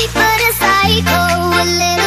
sweet but oh, a psycho,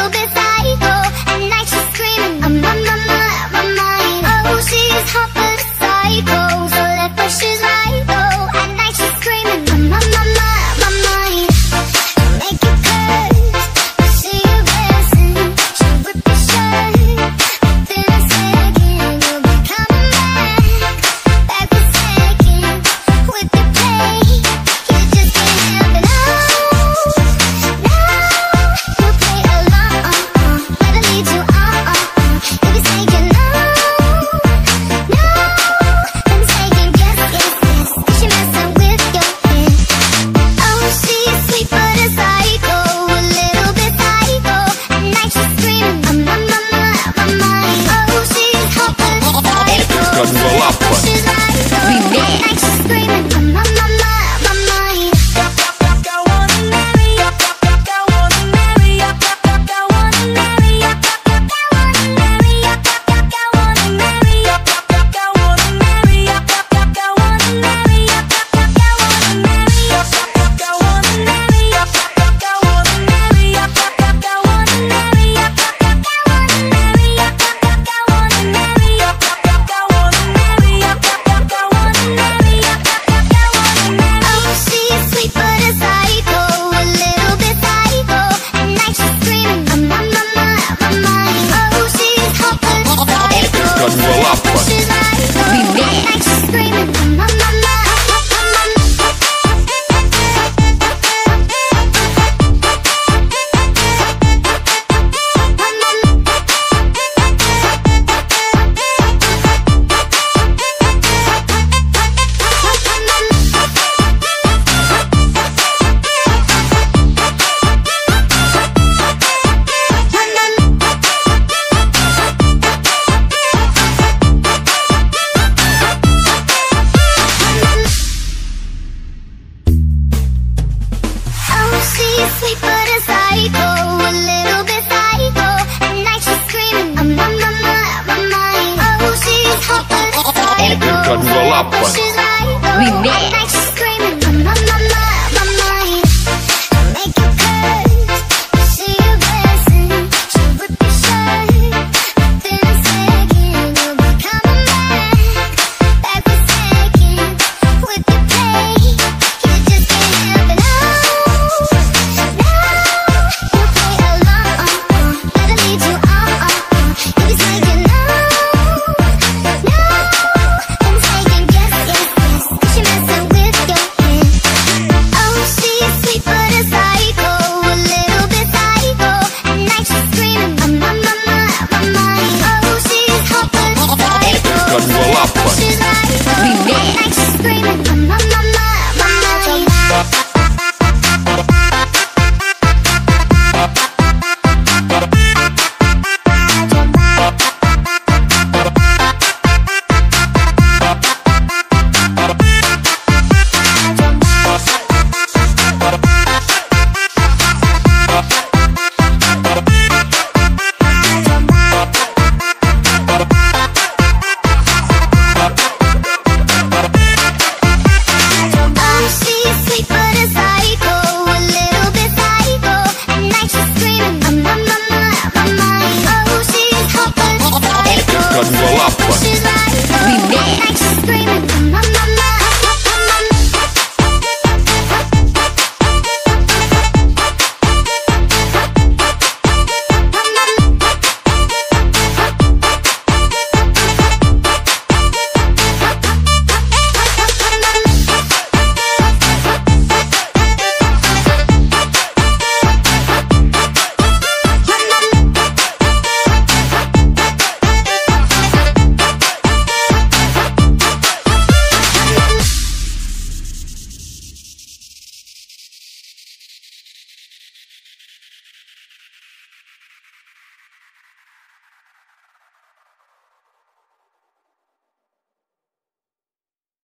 mind.